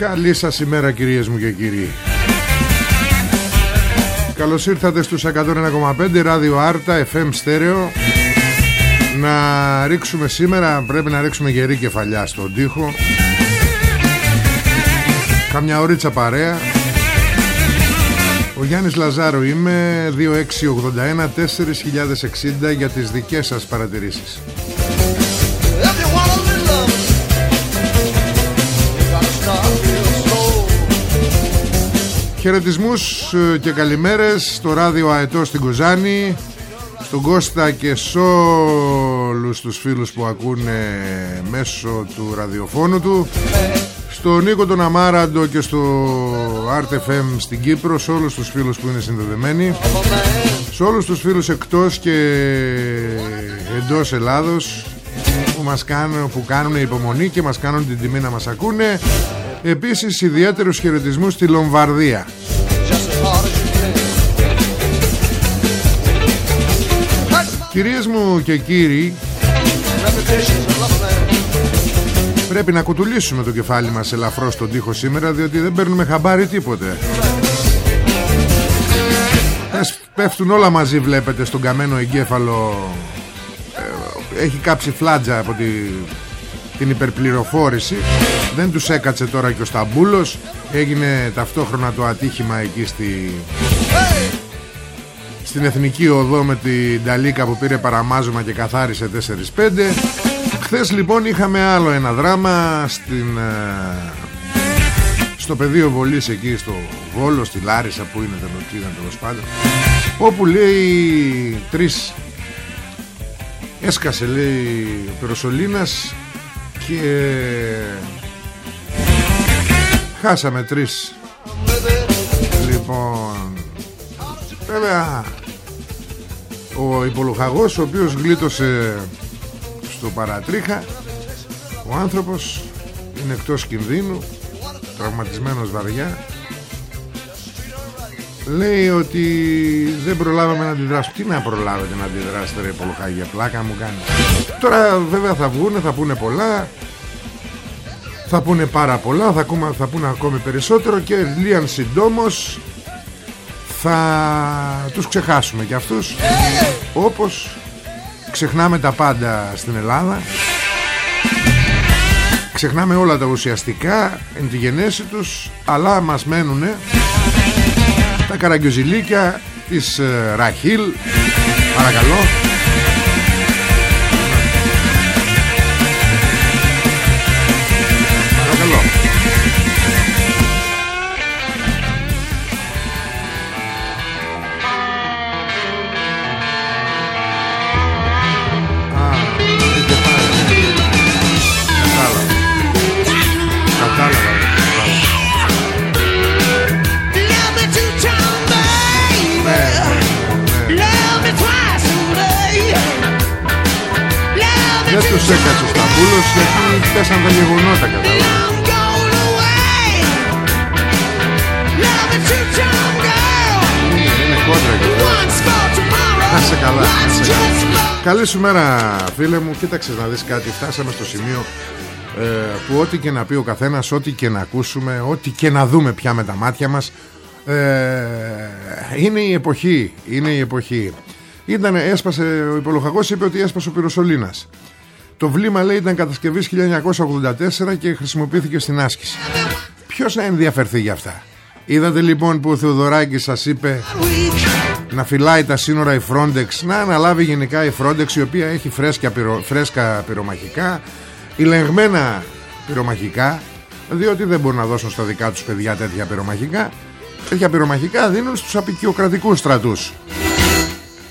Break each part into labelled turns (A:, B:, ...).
A: Καλή σας ημέρα κυρίες μου και κύριοι. Καλώς ήρθατε στους 101,5 Ράδιο Άρτα FM Στέρεο. Να ρίξουμε σήμερα Πρέπει να ρίξουμε γερή κεφαλιά στον τοίχο. Καμιά ωρίτσα παρέα. Ο Γιάννης Λαζάρου είμαι 2681 4060 για τις δικές σας παρατηρήσεις Χαιρετισμούς ε, και καλημέρες στο ράδιο Αετό στην Κοζάνη Στον Κώστα και σε όλους τους φίλους που ακούνε μέσω του ραδιοφώνου του Στο Νίκο τον Αμάραντο και στο RTFM στην Κύπρο Σε όλους τους φίλους που είναι συνδεδεμένοι Σε όλους τους φίλους εκτός και εντός Ελλάδος που, μας κάνουν, που κάνουν υπομονή και μας κάνουν την τιμή να μας ακούνε Επίσης ιδιαίτερους χαιρετισμούς στη Λομβαρδία. Κυρίες μου και κύριοι Πρέπει να κουτουλήσουμε το κεφάλι μας ελαφρώς στον τοίχο σήμερα Διότι δεν παίρνουμε χαμπάρι τίποτε. Πέφτουν όλα μαζί βλέπετε στον καμένο εγκέφαλο. Ε, Έχει κάψει φλάτζα από τη, την υπερπληροφόρηση. Δεν τους έκατσε τώρα και ο Σταμπούλος. Έγινε ταυτόχρονα το ατύχημα εκεί στη... Στην Εθνική Οδό με την Ταλίκα που πήρε παραμάζωμα και καθάρισε 4-5 Χθες λοιπόν είχαμε άλλο ένα δράμα στην, ε, στο πεδίο βολής εκεί στο Βόλο, στη Λάρισα που είναι το ήταν τέλος πάντων όπου λέει τρεις έσκασε λέει ο Περοσολίνας και Χάσαμε τρεις. Λοιπόν Βέβαια Ο υπολογαγός ο οποίος γλίτωσε Στο παρατρίχα Ο άνθρωπος Είναι εκτός κινδύνου Τραυματισμένος βαριά Λέει ότι δεν προλάβαμε να αντιδράσουμε. Τι να προλάβετε να αντιδράσετε ρε υπολογαγία Πλάκα μου κάνει. Τώρα βέβαια θα βγούνε θα πούνε πολλά. Θα πούνε πάρα πολλά θα, ακούμε, θα πούνε ακόμη περισσότερο και λίαν συντόμως θα τους ξεχάσουμε και αυτούς όπως ξεχνάμε τα πάντα στην Ελλάδα. Ξεχνάμε όλα τα ουσιαστικά εν τη γενέση τους αλλά μας μένουν τα καραγκιοζηλίκια της ε, Ραχίλ. Παρακαλώ. Παρακαλώ. Α, ναι. Κατάλαβα. Κατάλαβα. Πούλος γιατί πέσαν τα γεγονότα καταλάβει. Είναι κόντρα και Να σε καλά, να σε καλά. Καλή σου μέρα φίλε μου. Κοίταξε να δεις κάτι. Φτάσαμε στο σημείο ε, που ό,τι και να πει ο καθένας Ό,τι και να ακούσουμε Ό,τι και να δούμε πια με τα μάτια μας ε, Είναι η εποχή Είναι η εποχή. Ήταν, έσπασε, ο υπολογαγός είπε ότι έσπασε ο πυροσολίνας το βλήμα λέει ήταν κατασκευής 1984 και χρησιμοποιήθηκε στην άσκηση. Ποιος να ενδιαφερθεί για αυτά; Είδατε λοιπόν που ο Θεοδωράκης σας είπε να φυλάει τα σύνορα η Frontex, να αναλάβει γενικά η Frontex η οποία έχει φρέσκα, πυρο, φρέσκα πυρομαχικά, ηλεγμένα πυρομαχικά, διότι δεν μπορούν να δώσουν στα δικά τους παιδιά τέτοια πυρομαχικά. Τέτοια πυρομαχικά δίνουν στους απεικιοκρατικούς στρατούς.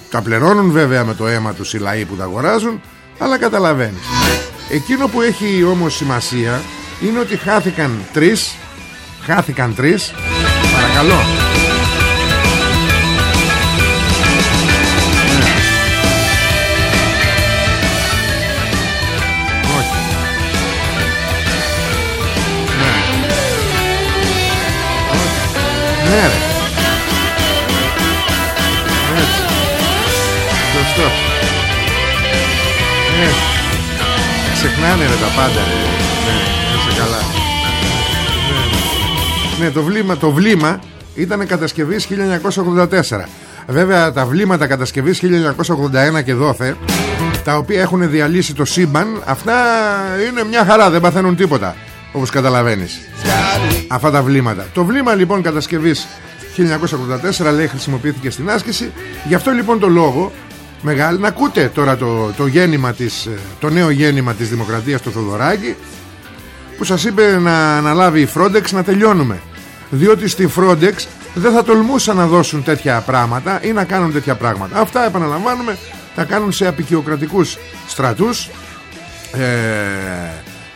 A: Τα πληρώνουν βέβαια με το αίμα τους οι λαοί που τα αγοράζουν αλλά καταλαβαίνεις. Εκείνο που έχει όμως σημασία Είναι ότι χάθηκαν τρεις. Χάθηκαν τρεις. Παρακαλώ. Ναι. Όχι Ναι, ναι ρε. Έτσι. Σωστό ναι. Ξεχνάνε ρε τα πάντα ρε. Ναι, καλά. Ναι, ναι, το βλήμα, το βλήμα ήταν κατασκευής 1984. Βέβαια τα βλήματα κατασκευής 1981 και δόθε τα οποία έχουν διαλύσει το σύμπαν αυτά είναι μια χαρά δεν παθαίνουν τίποτα όπως καταλαβαίνεις αυτά τα βλήματα το βλήμα λοιπόν κατασκευής 1984 λέει χρησιμοποιήθηκε στην άσκηση γι' αυτό λοιπόν το λόγο μεγάλη. Να ακούτε τώρα το, το, γέννημα της, ε, το νέο γέννημα της Δημοκρατίας του Θοδωράκη που σας είπε να αναλάβει η Frontex να τελειώνουμε. Διότι στη Frontex δεν θα τολμούσαν να δώσουν τέτοια πράγματα ή να κάνουν τέτοια πράγματα. Αυτά επαναλαμβάνουμε τα κάνουν σε απεικιοκρατικούς στρατούς ε,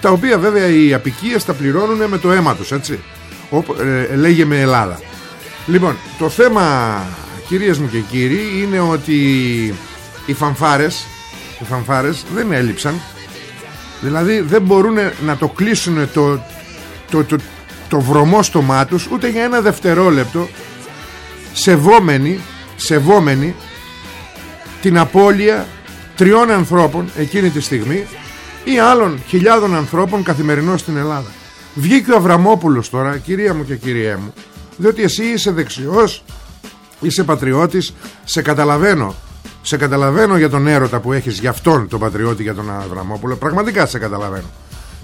A: τα οποία βέβαια οι απικίες τα πληρώνουν με το αίμα τους έτσι ε, λέγε με Ελλάδα. Λοιπόν το θέμα κυρίες μου και κύριοι είναι ότι οι φανφάρες οι φανφάρες δεν έλειψαν. Δηλαδή δεν μπορούν να το κλείσουν το, το, το, το βρωμό στο τους ούτε για ένα δευτερόλεπτο. Σεβόμενοι σεβόμενοι την απώλεια τριών ανθρώπων εκείνη τη στιγμή ή άλλων χιλιάδων ανθρώπων καθημερινώς στην Ελλάδα. Βγήκε ο Αβραμόπουλος τώρα κυρία μου και κυρία μου διότι εσύ είσαι δεξιός είσαι πατριώτης σε καταλαβαίνω σε καταλαβαίνω για τον έρωτα που έχεις για αυτόν τον πατριώτη για τον Αβραμόπουλο. Πραγματικά σε καταλαβαίνω.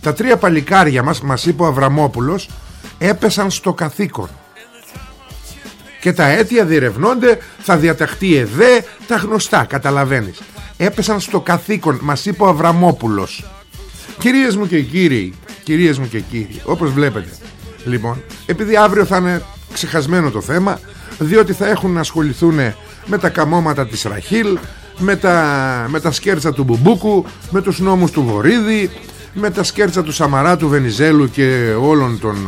A: Τα τρία παλικάρια μας Μας είπε ο Αβραμόπουλος Έπεσαν στο καθήκον. Και τα αίτια διερευνώνται Θα διαταχτεί εδέ Τα γνωστά καταλαβαίνεις. Έπεσαν στο καθήκον Μας είπε ο Αβραμόπουλος. Κυρίες μου και κύριοι Κυρίες μου και κύριοι Όπως βλέπετε. Λοιπόν επειδή αύριο θα είναι ξεχασμένο το θέμα Διότι θα έχουν να ασχοληθούν με τα καμώματα της Ραχίλ με τα, με τα σκέρτσα του Μπουμπούκου με τους νόμους του Βορύδη με τα σκέρτσα του Σαμαρά του Βενιζέλου και όλων των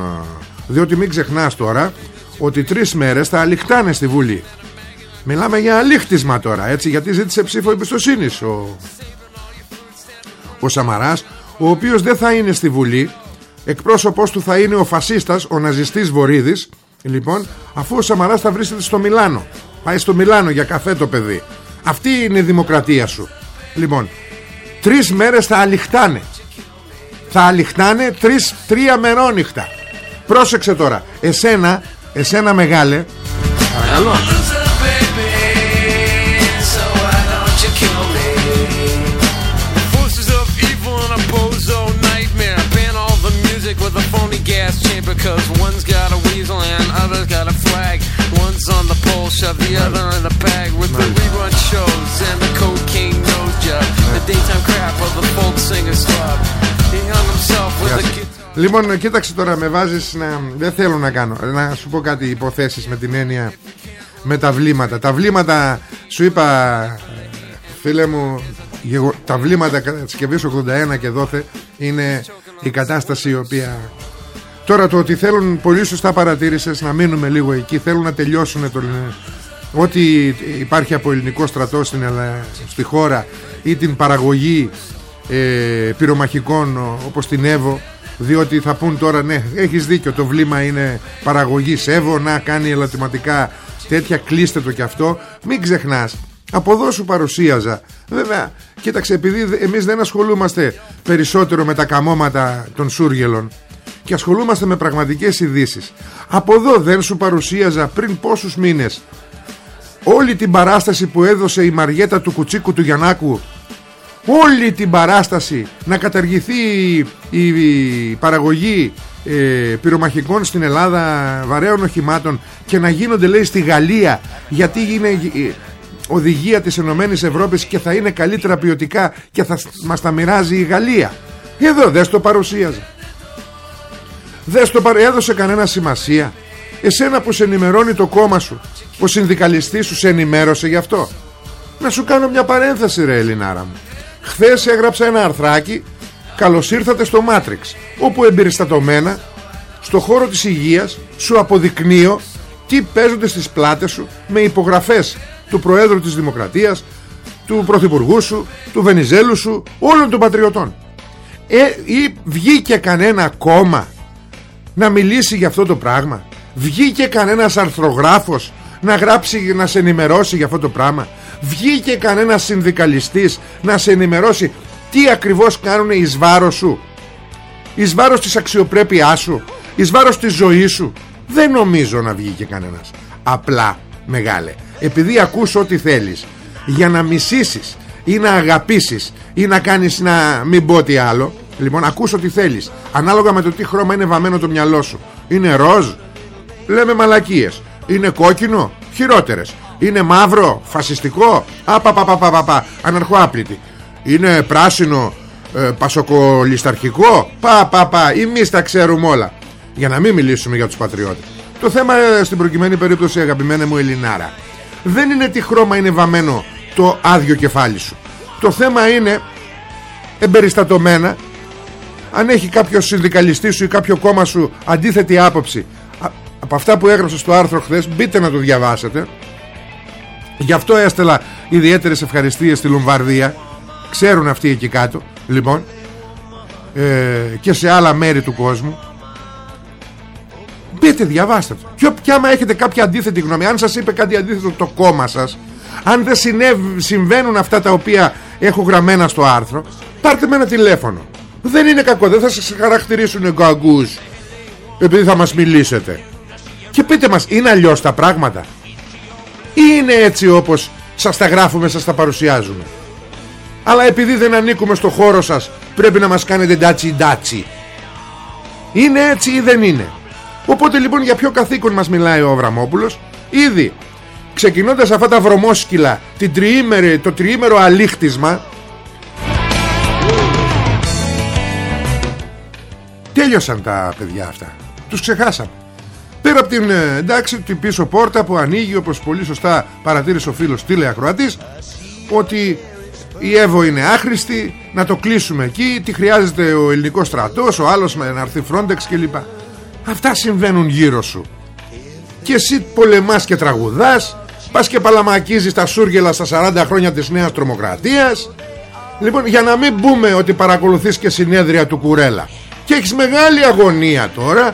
A: διότι μην ξεχνάς τώρα ότι τρεις μέρες θα αληχτάνε στη Βουλή. Μιλάμε για αλήχτισμα τώρα έτσι γιατί ζήτησε ψήφο εμπιστοσύνης ο, ο Σαμαράς ο οποίος δεν θα είναι στη Βουλή. Εκπρόσωπός του θα είναι ο φασίστας ο ναζιστής Βορύδης. Λοιπόν αφού ο Σαμαράς θα βρίσκεται στο Μιλάνο Πάει στο Μιλάνο για καφέ το παιδί. Αυτή είναι η δημοκρατία σου. Λοιπόν Τρεις μέρες θα αληχτάνε. Θα αληχτάνε τρεις, τρία μερόνυχτα. Πρόσεξε τώρα. Εσένα, εσένα μεγάλε. Παρακαλώ. With a phony gas chamber Cause one's got a weasel and other's got a flag. One's on the pole, shove the other in the bag With the rerun shows and the cocaine nose job The daytime crap of the folk singer's club. He hung himself with a guitar. Λοιπόν, κοίταξε τώρα, με βάζεις να... Δεν θέλω να κάνω Να σου πω κάτι υποθέσεις με την έννοια Με τα βλήματα. Τα βλήματα, σου είπα Φίλε μου Τα βλήματα κατασκευής 81 και δόθε Είναι η κατάσταση η οποία Τώρα το ότι θέλουν πολύ σωστά παρατήρησες να μείνουμε λίγο εκεί Θέλουν να τελειώσουν το, ό,τι υπάρχει από ελληνικό στρατό στην, στη χώρα Ή την παραγωγή ε, πυρομαχικών όπως την Εύω διότι θα πούν τώρα ναι έχεις δίκιο το βλήμα είναι παραγωγή Εύω να κάνει ελαττωματικά τέτοια κλείστε το κι αυτό. Μην ξεχνάς από εδώ σου παρουσίαζα. Βέβαια κοίταξε επειδή εμείς δεν ασχολούμαστε περισσότερο με τα καμώματα των Σούργελων και ασχολούμαστε με πραγματικές ειδήσεις. από εδώ δεν σου παρουσίαζα πριν πόσους μήνες όλη την παράσταση που έδωσε η Μαριέτα του Κουτσίκου του Γιαννάκου. Όλη την παράσταση να καταργηθεί η, παραγωγή ε, πυρομαχικών στην Ελλάδα βαρέων οχημάτων και να γίνονται λέει στη Γαλλία. Γιατί είναι ε, οδηγία της Ενωμένης Ευρώπης και θα είναι καλύτερα ποιοτικά και θα μας τα μοιράζει η Γαλλία. Εδώ δεν το παρουσίαζε δεν το παρ... έδωσε κανένα σημασία. Εσένα που σε ενημερώνει το κόμμα σου ο συνδικαλιστής σου σε ενημέρωσε γι' αυτό. Να σου κάνω μια παρένθεση ρε Ελληνάρα μου. Χθες έγραψα ένα αρθράκι Καλώς ήρθατε στο Matrix Όπου εμπεριστατωμένα Στο χώρο της υγείας Σου αποδεικνύω τι παίζονται στις πλάτες σου Με υπογραφές του Προέδρου της Δημοκρατίας Του Πρωθυπουργού σου Του Βενιζέλου σου Όλων των πατριωτών. Ε, Ή βγήκε κανένα κόμμα Να μιλήσει για αυτό το πράγμα. Βγήκε κανένας αρθρογράφος να γράψει, να σε ενημερώσει για αυτό το πράγμα. Βγήκε κανένας συνδικαλιστής να σε ενημερώσει τι ακριβώς κάνουν εις βάρος σου. Εις βάρος της αξιοπρέπειάς σου. Εις βάρος της ζωής σου. Δεν νομίζω να βγήκε κανένας. Απλά μεγάλε επειδή ακούς ό,τι θέλεις για να μισήσεις ή να αγαπήσεις ή να κάνεις να μην πω τι άλλο λοιπόν ακούς ό,τι θέλεις. Ανάλογα με το τι χρώμα είναι βαμμένο το μυαλό σου. Είναι ροζ; Λέμε μαλακίες. Είναι κόκκινο; Χειρότερες. Είναι μαύρο, φασιστικό; Απαπαπαπαπαπα, αναρχοάπλητη. Είναι πράσινο, ε, πασοκολισταρχικό Πα, πα, πα, εμείς τα ξέρουμε όλα. Για να μην μιλήσουμε για τους πατριώτες. Το θέμα ε, στην προκειμένη περίπτωση αγαπημένα μου Ελληνάρα Δεν είναι τι χρώμα είναι βαμμένο το άδειο κεφάλι σου. Το θέμα είναι εμπεριστατωμένα αν έχει κάποιο συνδικαλιστή σου ή κάποιο κόμμα σου αντίθετη άποψη από αυτά που έγραψα στο άρθρο χθες μπείτε να το διαβάσετε. Γι' αυτό έστελα ιδιαίτερες ευχαριστίες στη Λομβαρδία. Ξέρουν αυτοί εκεί κάτω Λοιπόν ε, Και σε άλλα μέρη του κόσμου. Μπείτε διαβάστε το. Και, και άμα έχετε κάποια αντίθετη γνώμη Αν σας είπε κάτι αντίθετο το κόμμα σας Αν δεν συμβαίνουν αυτά τα οποία Έχω γραμμένα στο άρθρο Πάρτε με ένα τηλέφωνο Δεν είναι κακό δεν θα σας χαρακτηρίσουν εγκαγκούς Επειδή θα μας μιλήσετε. Και πείτε μας είναι αλλιώς τα πράγματα; Ή είναι έτσι όπως σας τα γράφουμε, σας τα παρουσιάζουμε. Αλλά επειδή δεν ανήκουμε στο χώρο σας πρέπει να μας κάνετε ντάτσι ντάτσι. Είναι έτσι ή δεν είναι; Οπότε λοιπόν για ποιο καθήκον μας μιλάει ο Αβραμόπουλος; Ήδη ξεκινώντας αυτά τα βρωμόσκυλα την τριήμερη, το τριήμερο αλήχτισμα τέλειωσαν τα παιδιά αυτά. Τους ξεχάσαμε. Πέρα από την ε, εντάξει την πίσω πόρτα που ανοίγει όπως πολύ σωστά παρατήρησε ο φίλος τηλεακροατής ότι η Εύω είναι άχρηστη να το κλείσουμε εκεί τι χρειάζεται ο ελληνικός στρατός ο άλλος με να έρθει Frontex κλπ. Αυτά συμβαίνουν γύρω σου. Και εσύ πολεμάς και τραγουδάς πας και παλαμακίζεις τα σούργελα στα 40 χρόνια της νέας τρομοκρατίας. Λοιπόν για να μην πούμε ότι παρακολουθείς και συνέδρια του Κουρέλα και έχεις μεγάλη αγωνία τώρα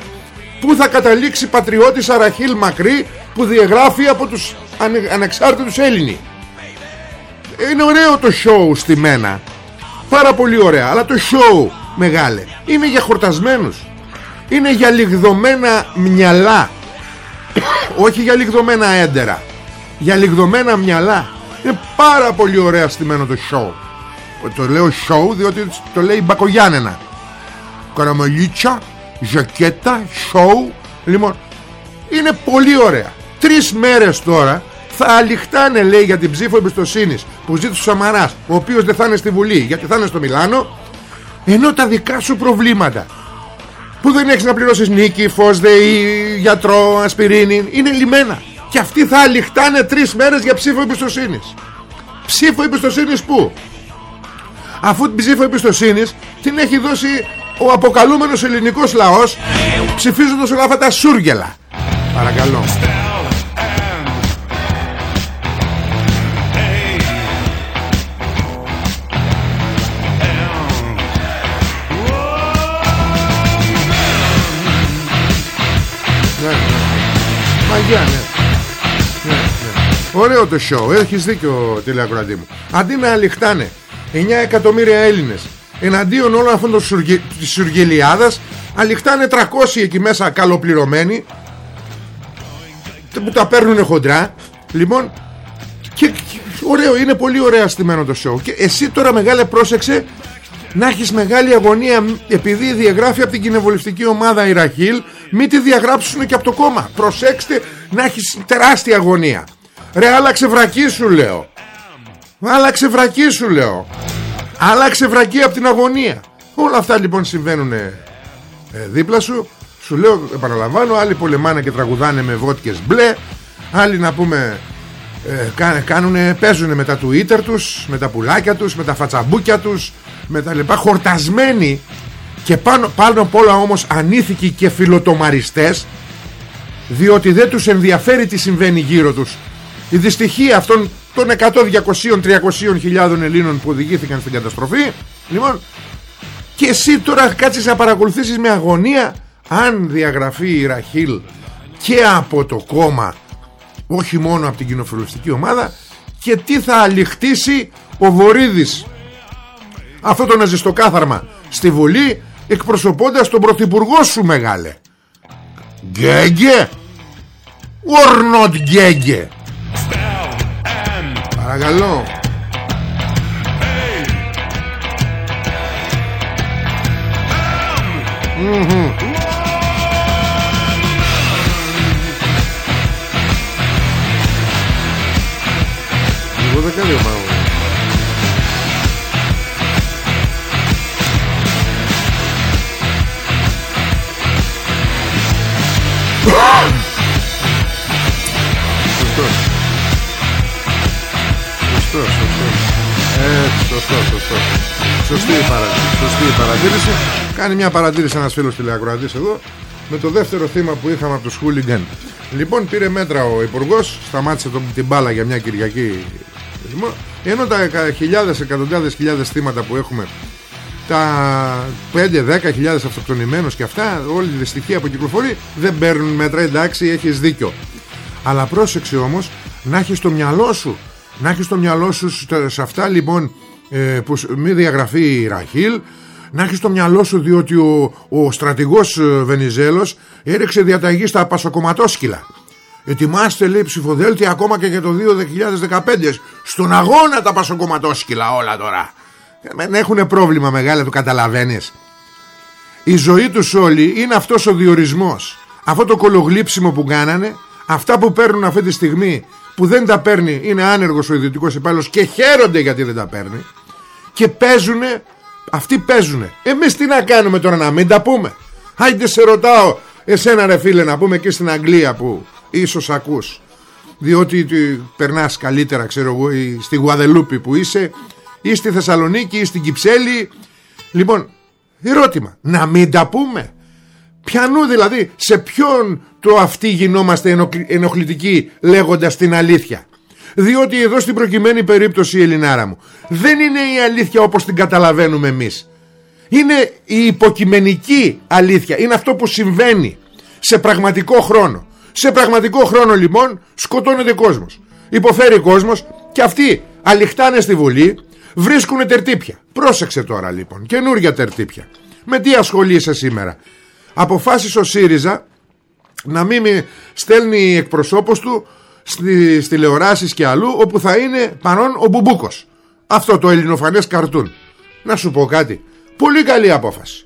A: Πού θα καταλήξει πατριώτης Αραχίλ Μακρύ που διαγράφει από τους ανεξάρτητους Έλληνοι. Είναι ωραίο το show στη μένα. Πάρα πολύ ωραία. Αλλά το show μεγάλε είναι για χορτασμένους. Είναι για λιγδωμένα μυαλά. Όχι για λιγδωμένα έντερα. Για λιγδωμένα μυαλά. Είναι πάρα πολύ ωραία στημένο το show. Το λέω show διότι το λέει Μπακογιάννενα. Καραμαλίτσα ζακέτα, show Λοιπόν είναι πολύ ωραία. Τρεις μέρες τώρα θα αληχτάνε λέει για την ψήφο εμπιστοσύνης που ζήτησε ο Σαμαράς ο οποίος δεν θα είναι στη Βουλή γιατί θα είναι στο Μιλάνο ενώ τα δικά σου προβλήματα που δεν έχεις να πληρώσεις νίκη, φως, ΔΕΗ, γιατρό, ασπιρίνη είναι λιμένα. Και αυτοί θα αληχτάνε τρεις μέρες για ψήφο εμπιστοσύνης. ψήφο εμπιστοσύνης πού αφού την ψήφο εμπιστοσύνης την έχει δώσει ο αποκαλούμενος ελληνικός λαός ψηφίζοντας όλα αυτά τα σούργελα. Παρακαλώ. Ναι, ναι. Μαγιά, ναι. ναι. Ωραίο το show. έχεις δίκιο τηλεακροατή μου. Αντί να αληχτάνε 9 εκατομμύρια Έλληνες εναντίον όλων αυτών των σουργε... της σουργελιάδας. Αληχτάνε 300 εκεί μέσα καλοπληρωμένοι που τα παίρνουν χοντρά. Λοιπόν και, και ωραίο είναι πολύ ωραία στημένο το show. Και εσύ τώρα μεγάλε πρόσεξε να έχεις μεγάλη αγωνία επειδή διαγράφει από την κοινοβουλευτική ομάδα η Ραχίλ μην τη διαγράψουν και από το κόμμα. Προσέξτε να έχεις τεράστια αγωνία. Ρε άλλαξε βρακή σου λέω. Άλλαξε βρακή σου λέω άλλαξε βρακή από την αγωνία. Όλα αυτά λοιπόν συμβαίνουν ε, δίπλα σου. Σου λέω επαναλαμβάνω άλλοι πολεμάνε και τραγουδάνε με βότκες μπλε. Άλλοι να πούμε ε, κάνουνε, παίζουν με τα Twitter τους με τα πουλάκια τους, με τα φατσαμπούκια τους με τα λοιπά χορτασμένοι. Και πάνω, πάνω απ' όλα όμως ανήθικοι και φιλοτομαριστές διότι δεν τους ενδιαφέρει τι συμβαίνει γύρω τους. Η δυστυχία αυτών των 100, 200, 300 χιλιάδων Ελλήνων που οδηγήθηκαν στην καταστροφή. Λοιπόν και εσύ τώρα κάτσεις να παρακολουθήσεις με αγωνία αν διαγραφεί η Ραχίλ και από το κόμμα όχι μόνο από την κοινοφιλοφιστική ομάδα και τι θα αληχτήσει ο Βορύδης. Αυτό το ναζιστοκάθαρμα στη Βουλή εκπροσωπώντας τον πρωθυπουργό σου μεγάλε. Γκέγκε! Or not γκέγκε Παρακαλώ Εγώ δεν κάνει ομάδα Σωστό, σωστό, σωστό. Σωστή η παρατήρηση. Σωστή η παρατήρηση. Κάνει μια παρατήρηση ένας φίλος τηλεακροατής εδώ με το δεύτερο θύμα που είχαμε από τους χούλιγκαν. Λοιπόν, πήρε μέτρα ο υπουργός, σταμάτησε τον, την μπάλα για μια Κυριακή. Ενώ τα χιλιάδες, εκατοντάδες χιλιάδες θύματα που έχουμε τα 5-10 χιλιάδες αυτοκτονημένους και αυτά όλη τη στοιχεία που κυκλοφορεί δεν παίρνουν μέτρα εντάξει έχεις δίκιο αλλά πρόσεξε όμως να έχεις το μυαλό σου να έχεις το μυαλό σου σε αυτά λοιπόν ε, που μη διαγραφεί η Ραχίλ να έχεις το μυαλό σου διότι ο, ο στρατηγός ε, Βενιζέλος έριξε διαταγή στα πασοκομματόσκυλα. Ετοιμάστε λέει ψηφοδέλτια ακόμα και για το 2015 στον αγώνα τα πασοκομματόσκυλα όλα τώρα. Δεν έχουν πρόβλημα μεγάλα το καταλαβαίνεις. Η ζωή τους όλοι είναι αυτός ο διορισμός. Αυτό το κολογλύψιμο που κάνανε αυτά που παίρνουν αυτή τη στιγμή που δεν τα παίρνει είναι άνεργος ο ιδιωτικός υπάλληλος και χαίρονται γιατί δεν τα παίρνει και παίζουνε αυτοί παίζουνε. Εμείς τι να κάνουμε τώρα να μην τα πούμε; Άιντε σε ρωτάω εσένα ρε φίλε να πούμε και στην Αγγλία που ίσως ακούς. Διότι περνάς καλύτερα ξέρω εγώ στη Γουαδελούπη που είσαι ή στη Θεσσαλονίκη ή στην Κυψέλη. Λοιπόν ερώτημα να μην τα πούμε; Πιανού δηλαδή σε ποιον το αυτοί γινόμαστε ενοχλητικοί λέγοντας την αλήθεια. Διότι εδώ στην προκειμένη περίπτωση η Ελληνάρα μου δεν είναι η αλήθεια όπως την καταλαβαίνουμε εμείς. Είναι η υποκειμενική αλήθεια. Είναι αυτό που συμβαίνει σε πραγματικό χρόνο. Σε πραγματικό χρόνο λοιπόν σκοτώνεται κόσμος. Υποφέρει κόσμος και αυτοί αληχτάνε στη Βουλή βρίσκουν τερτύπια. Πρόσεξε τώρα λοιπόν καινούργια τερτύπια. Με τι ασχολείσαι σήμερα; Αποφάσισε ο ΣΥΡΙΖΑ να μην στέλνει εκπροσώπους του στις τηλεοράσεις και αλλού όπου θα είναι παρόν ο Μπουμπούκος. Αυτό το ελληνοφανές καρτούν. Να σου πω κάτι. Πολύ καλή απόφαση.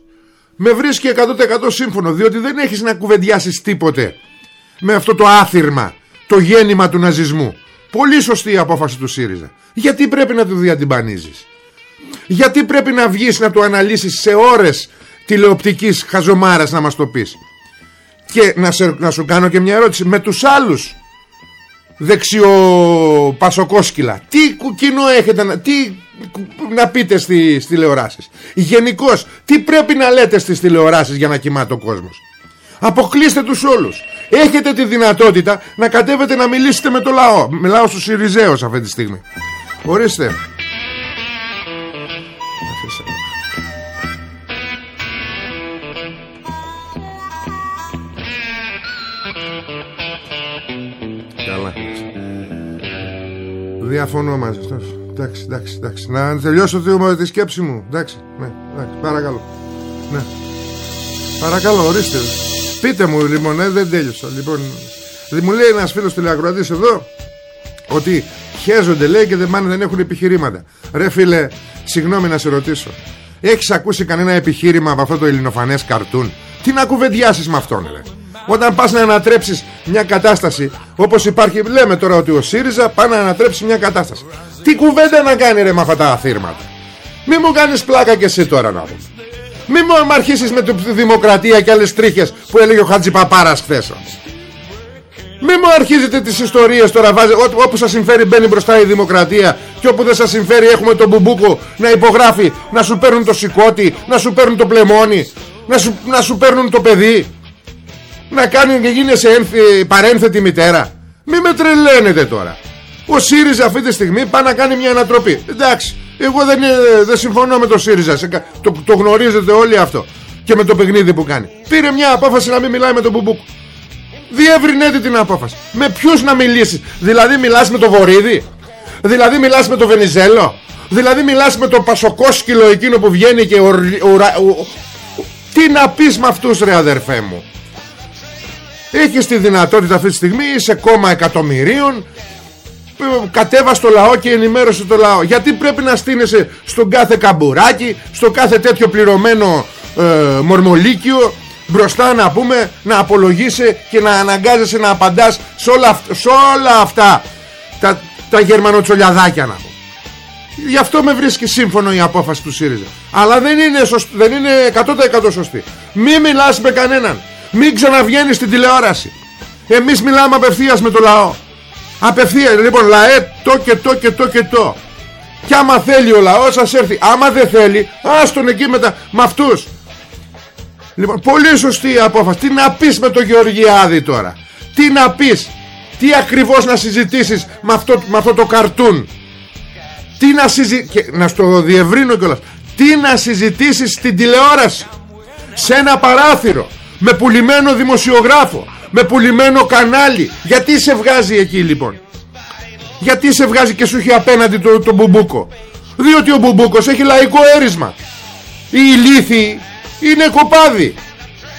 A: Με βρίσκει 100% σύμφωνο διότι δεν έχεις να κουβεντιάσεις τίποτε με αυτό το άθυρμα το γέννημα του ναζισμού. Πολύ σωστή η απόφαση του ΣΥΡΙΖΑ. Γιατί πρέπει να το διατυμπανίζεις; Γιατί πρέπει να βγεις να το αναλύσεις σε ώρες τηλεοπτικής χαζομάρας να μας το πεις. Και να, σε, να σου κάνω και μια ερώτηση. Με τους άλλους δεξιοπασοκόσκυλα τι κοινό έχετε να, τι, να πείτε στις τηλεοράσεις; Γενικώς τι πρέπει να λέτε στις τηλεοράσεις για να κοιμάται ο κόσμος; Αποκλείστε τους όλους. Έχετε τη δυνατότητα να κατέβετε να μιλήσετε με το λαό. Μιλάω στους Σιριζέους αυτή τη στιγμή. Ορίστε Διαφωνώ μαζί σας. Εντάξει, εντάξει, εντάξει. Να τελειώσω τη σκέψη μου. Εντάξει, ναι, εντάξει, παρακαλώ. Ναι. Παρακαλώ, ορίστε. Πείτε μου λοιπόν, ναι, δεν τέλειωσα. Λοιπόν, μου λέει ένας φίλος τηλεακροατής εδώ ότι χέζονται λέει και δεν πάνε, δεν έχουν επιχειρήματα. Ρε φίλε, συγγνώμη να σε ρωτήσω. Έχεις ακούσει κανένα επιχείρημα από αυτό το ελληνοφανές καρτούν; Τι να κουβεντιάσεις με αυτόν, ρε; Όταν πας να ανατρέψεις μια κατάσταση όπως υπάρχει, λέμε τώρα ότι ο ΣΥΡΙΖΑ πάει να ανατρέψει μια κατάσταση. Τι κουβέντα να κάνει ρε με αυτά τα αθήρματα. Μη μου κάνεις πλάκα και εσύ τώρα να δούμε. Μη μου αρχίσεις με τη δημοκρατία και άλλες τρίχες που έλεγε ο Χατζη Παπάρας χθες. Μη μου αρχίζετε τις ιστορίες τώρα βάζει, Όπου σας συμφέρει μπαίνει μπροστά η δημοκρατία Και όπου δεν σας συμφέρει έχουμε τον Μπουμπούκο Να υπογράφει, να σου παίρνουν το σηκώτη Να σου παίρνουν το πλεμόνι Να σου, να σου παίρνουν το παιδί Να κάνουν και γίνεσαι ένθι, παρένθετη μητέρα Μη με τρελαίνετε τώρα Ο ΣΥΡΙΖΑ αυτή τη στιγμή πάει να κάνει μια ανατροπή Εντάξει, εγώ δεν, δεν συμφωνώ με το ΣΥΡΙΖΑ το, το γνωρίζετε όλοι αυτό Και με το παιχνίδι που κάνει Πήρε μια απόφαση να μην μιλάει με τον Μπουμπούκο Διευρυνέτε την απόφαση. Με ποιους να μιλήσεις; Δηλαδή μιλάς με το Βορύδι. Δηλαδή μιλάς με το Βενιζέλο; Δηλαδή μιλάς με το Πασοκόσκυλο εκείνο που βγαίνει και Τι να πεις με αυτούς ρε αδερφέ μου; Έχεις τη δυνατότητα αυτή τη στιγμή. Είσαι κόμμα εκατομμυρίων. Κατέβα στο λαό και ενημέρωσε το λαό. Γιατί πρέπει να στείνεσαι στον κάθε καμπουράκι. Στο κάθε τέτοιο πληρωμένο ε, μορμολίκιο μπροστά να πούμε να απολογείσαι και να αναγκάζεσαι να απαντάς σε όλα, σε όλα αυτά τα, τα γερμανοτσολιαδάκια να πω. Γι' αυτό με βρίσκει σύμφωνο η απόφαση του ΣΥΡΙΖΑ. Αλλά δεν είναι, σωστή, δεν είναι 100% σωστή. Μη μιλάς με κανέναν. Μην ξαναβγαίνεις στην τηλεόραση. Εμείς μιλάμε απευθείας με το λαό. Απευθείας. Λοιπόν, λαέ, το και το και το και το. Και άμα θέλει ο λαός σας έρθει. Άμα δεν θέλει, άστον εκεί με, τα, με αυτούς. Λοιπόν, πολύ σωστή η απόφαση. Τι να πεις με τον Γεωργιάδη τώρα; Τι να πεις; Τι ακριβώς να συζητήσεις με αυτό, με αυτό το καρτούν; Τι να συζητήσεις. Να στο διευρύνω κιόλας. Τι να συζητήσεις στην τηλεόραση; Σε ένα παράθυρο. Με πουλημένο δημοσιογράφο. Με πουλημένο κανάλι. Γιατί σε βγάζει εκεί λοιπόν; Γιατί σε βγάζει και σου έχει απέναντι το, το μπουμπούκο; Διότι ο μπουμπούκος έχει λαϊκό έρισμα. Οι ηλίθιοι είναι κοπάδι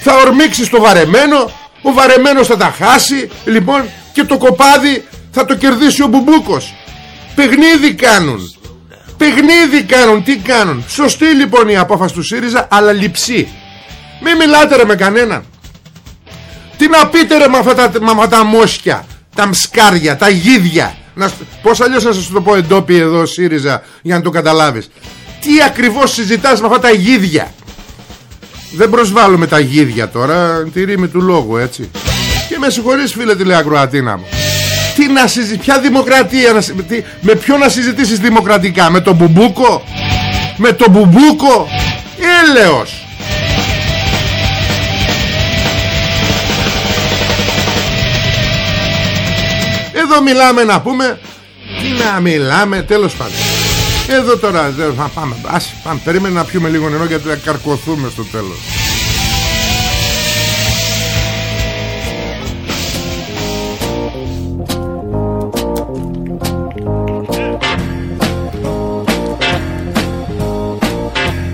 A: θα ορμήξεις το βαρεμένο ο βαρεμένος θα τα χάσει λοιπόν και το κοπάδι θα το κερδίσει ο Μπουμπούκος παιχνίδι κάνουν παιχνίδι κάνουν τι κάνουν σωστή λοιπόν η απόφαση του ΣΥΡΙΖΑ αλλά λυψή μην μιλάτε ρε με κανέναν. Τι να πείτε ρε με αυτά τα, με αυτά τα μόσκια τα μσκάρια, τα γίδια. Να, πως αλλιώς να σας το πω εντόπι εδώ ΣΥΡΙΖΑ για να το καταλάβεις. Τι ακριβώς συζητάς με αυτά τα γίδια. Δεν προσβάλλουμε τα γίδια τώρα Τη ρήμη του λόγου έτσι. Και με συγχωρείς φίλε τηλεακροατίνα μου. Τι να συζητήσεις Ποια δημοκρατία να, τι, Με ποιο να συζητήσεις δημοκρατικά Με τον Μπουμπούκο; Με τον Μπουμπούκο; Έλεος Εδώ μιλάμε να πούμε Τι να μιλάμε Τέλος πάντων. Εδώ τώρα θα πάμε, ας, πάμε Περίμενε να πιούμε λίγο νερό γιατί θα καρκωθούμε στο τέλος.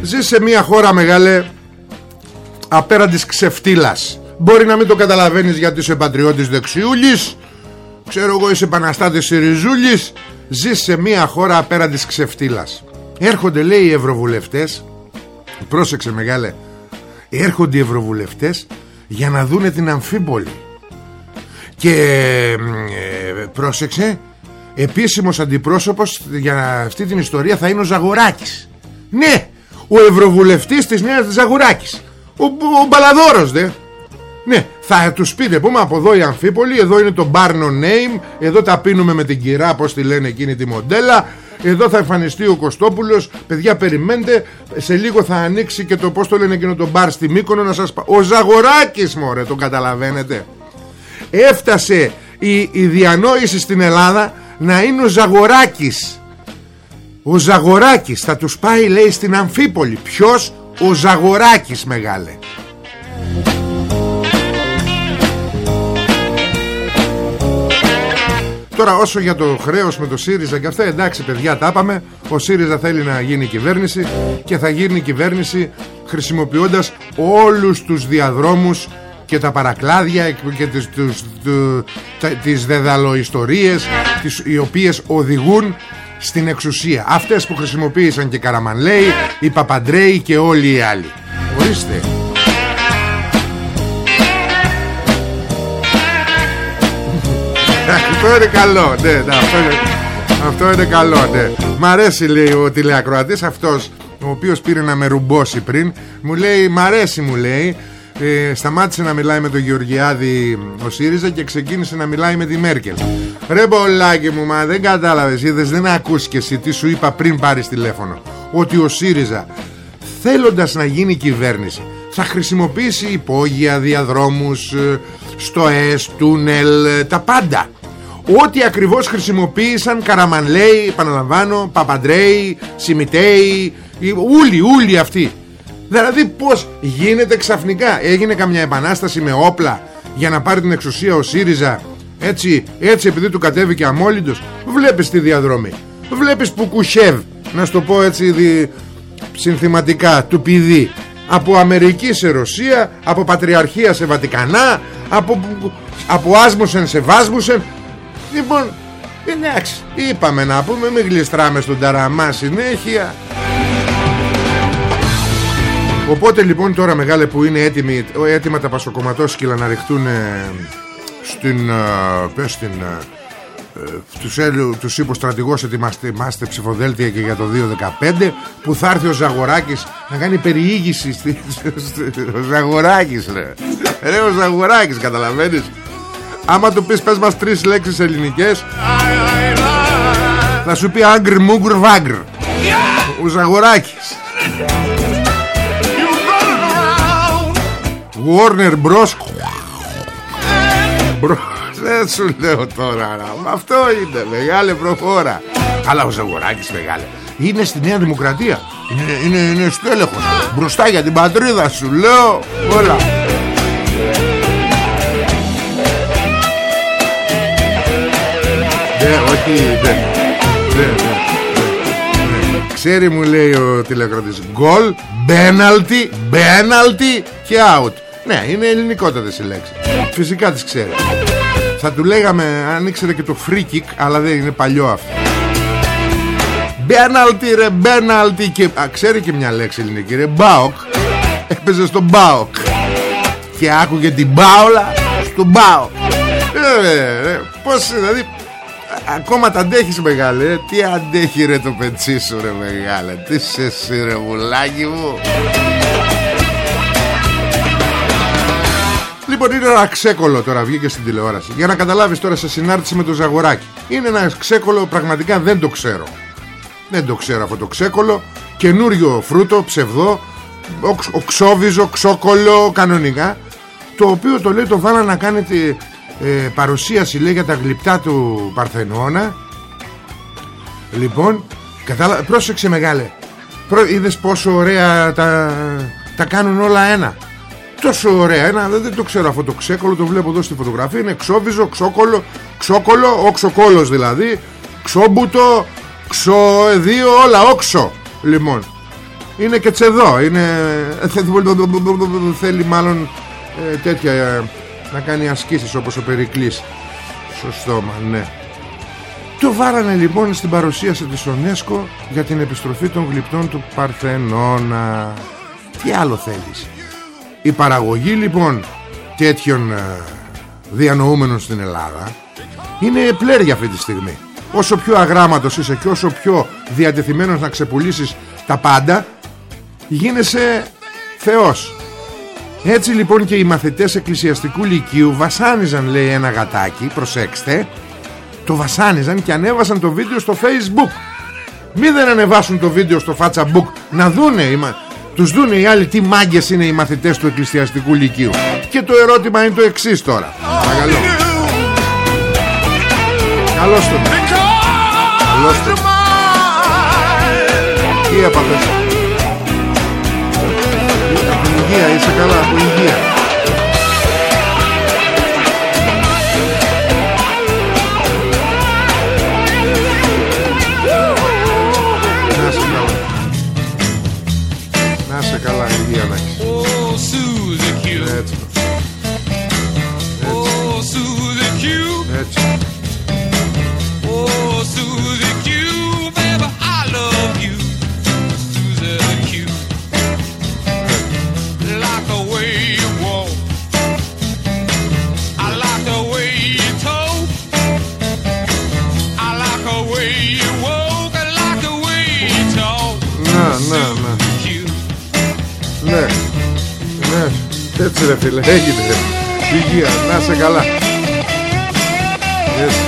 A: Ζει σε μια χώρα μεγάλε Απέραντης ξεφτύλας. Μπορεί να μην το καταλαβαίνεις γιατί είσαι πατριώτης δεξιούλης Ξέρω εγώ είσαι επαναστάτης Συριζούλης ζεις σε μια χώρα απέραν της ξεφτύλας. Έρχονται λέει οι ευρωβουλευτές. Πρόσεξε μεγάλε. Έρχονται οι ευρωβουλευτές για να δούνε την αμφίβολη. Και ε, πρόσεξε επίσημος αντιπρόσωπος για αυτή την ιστορία θα είναι ο Ζαγοράκης ναι ο ευρωβουλευτής της Νέας Ζαγοράκης ο, ο Μπαλαδόρος δε. Ναι, θα τους πείτε πούμε από εδώ η Αμφίπολη Εδώ είναι το bar no name Εδώ τα πίνουμε με την κυρά πως τη λένε εκείνη τη μοντέλα. Εδώ θα εμφανιστεί ο Κωστόπουλος. Παιδιά περιμένετε Σε λίγο θα ανοίξει και το πως το λένε εκείνο το bar στη Μύκονο να σας Ο Ζαγοράκης μωρέ τον καταλαβαίνετε. Έφτασε η, η διανόηση στην Ελλάδα Να είναι ο Ζαγοράκης. Ο Ζαγοράκης θα τους πάει λέει στην Αμφίπολη. Ποιος; Ο Ζαγοράκης μεγάλε Τώρα όσο για το χρέος με το ΣΥΡΙΖΑ και αυτά εντάξει παιδιά τα είπαμε Ο ΣΥΡΙΖΑ θέλει να γίνει κυβέρνηση Και θα γίνει κυβέρνηση χρησιμοποιώντας όλους τους διαδρόμους και τα παρακλάδια και τις, τους, του, τα, τις δεδαλοϊστορίες τις, οι οποίες οδηγούν στην εξουσία. Αυτές που χρησιμοποίησαν και Καραμανλέη οι Παπαντρέοι και όλοι οι άλλοι. Ορίστε αυτό είναι καλό ναι, ναι, αυτό, είναι, αυτό είναι καλό ναι. Μ' αρέσει λέει ο τηλεακροατής αυτός Ο οποίος πήρε να με ρουμπώσει πριν. Μου λέει μ' αρέσει μου λέει. Ε, Σταμάτησε να μιλάει με τον Γεωργιάδη Ο ΣΥΡΙΖΑ και ξεκίνησε να μιλάει με τη Μέρκελ. Ρε μπολάκι μου μα δεν κατάλαβες Είδες δεν ακούς και εσύ τι σου είπα πριν πάρεις τηλέφωνο. Ότι ο ΣΥΡΙΖΑ Θέλοντας να γίνει κυβέρνηση Θα χρησιμοποιήσει υπόγεια, διαδρόμους ε, Στοές, τούνελ, ε, τα πάντα Ό,τι ακριβώς χρησιμοποίησαν Καραμανλέοι, επαναλαμβάνω, Παπαντρέοι, Σιμιτέοι, ούλοι, ούλοι αυτοί. Δηλαδή πως γίνεται ξαφνικά, έγινε καμιά επανάσταση με όπλα για να πάρει την εξουσία ο ΣΥΡΙΖΑ έτσι, έτσι επειδή του κατέβηκε αμόλυντος; Βλέπεις τη διαδρομή, βλέπεις που κουσεύει, να σου το πω έτσι δι... συνθηματικά, του πηδί. Από Αμερική σε Ρωσία, από Πατριαρχία σε Βατικανά, από, από Άσμουσεν σε Βάσμουσεν, Λοιπόν, εντάξει, είπαμε να πούμε, μην γλιστράμε στον ταραμά συνέχεια. Οπότε λοιπόν τώρα μεγάλε που είναι έτοιμοι, έτοιμα τα πασοκομματόσκυλα να ρηχτούν στην, πες στην, τους, τους είπε ο στρατηγός ετοιμάστε ψηφοδέλτια και για το 2015 που θα έρθει ο Ζαγοράκης να κάνει περιήγηση στη, ο Ζαγοράκης ρε. ρε ο Ζαγοράκης καταλαβαίνεις Άμα του πεις πες μας τρεις λέξεις ελληνικές. Θα σου πει άγκρ μούγκρ βάγκρ. Ο Ζαγοράκης. Warner Bros. Δεν σου λέω τώρα Αυτό είναι μεγάλη προχώρα Αλλά ο Ζαγοράκης μεγάλη. Είναι στη Νέα Δημοκρατία. Είναι, είναι, είναι στέλεχος. Μπροστά για την πατρίδα σου λέω. Όλα Ναι, όχι, ναι. Ναι, ναι. Ξέρει μου λέει ο τηλεκροτής Γκολ, μπέναλτι, μπέναλτι και out. Ναι, είναι ελληνικότατες οι λέξεις. Φυσικά τις ξέρει. Θα του λέγαμε αν ήξερε και το free kick Αλλά δεν είναι παλιό αυτό. Μπέναλτι ρε μπέναλτι και, α, Ξέρει και μια λέξη ελληνική ρε Μπάοκ. Έπαιζε στον Μπάοκ. Και άκουγε την Μπάολα Στον Μπάοκ. Ε, ε, Πώς δηλαδή Ακόμα τα αντέχεις μεγάλε ε; Τι αντέχει ρε το πετσί σου ρε μεγάλε. Τι σε εσύ ρε βουλάκι μου. Λοιπόν είναι ένα ξέκολο τώρα βγήκε στην τηλεόραση. Για να καταλάβεις τώρα σε συνάρτηση με το Ζαγοράκι Είναι ένα ξέκολο πραγματικά δεν το ξέρω. Δεν το ξέρω αυτό το ξέκολο. Καινούριο φρούτο ψευδό Οξόβιζο, ξόκολο κανονικά. Το οποίο το λέει το βάλα να κάνει ε, παρουσίαση λέει για τα γλυπτά του Παρθενώνα. Λοιπόν κατάλα... πρόσεξε μεγάλε. Πρό... είδες πόσο ωραία τα... τα κάνουν όλα ένα. Τόσο ωραία ένα, δεν το ξέρω αυτό το ξέκολο το βλέπω εδώ στη φωτογραφία. Είναι ξόβιζο, ξόκολο ξόκολο, όξοκόλος δηλαδή. Ξόμπουτο, ξοεδίο όλα όξο. Λοιπόν είναι και τσεδό είναι... θέλει μάλλον ε, τέτοια να κάνει ασκήσεις όπως ο Περικλής. Σωστό μα ναι. Το βάρανε λοιπόν στην παρουσίαση της UNESCO για την επιστροφή των γλυπτών του Παρθενώνα. Τι άλλο θέλεις; Η παραγωγή λοιπόν τέτοιων ε, διανοούμενων στην Ελλάδα είναι πλέρια αυτή τη στιγμή. Όσο πιο αγράμματος είσαι και όσο πιο διατεθειμένος να ξεπουλήσεις τα πάντα γίνεσαι θεός έτσι λοιπόν και οι μαθητές εκκλησιαστικού λυκείου βασάνιζαν λέει ένα γατάκι, προσέξτε, το βασάνιζαν και ανέβασαν το βίντεο στο facebook. Μη δεν ανεβάσουν το βίντεο στο facebook να δούνε, τους δούνε οι άλλοι τι μάγκες είναι οι μαθητές του εκκλησιαστικού λυκείου. Και το ερώτημα είναι το εξής τώρα. Παρακαλώ. Καλώς το. Καλώς το. Τι έπαθες υγεία, είσαι καλά από υγεία. Έτσι ρε φίλε, έγινε ρε. Υγεία, να είσαι καλά. Έτσι.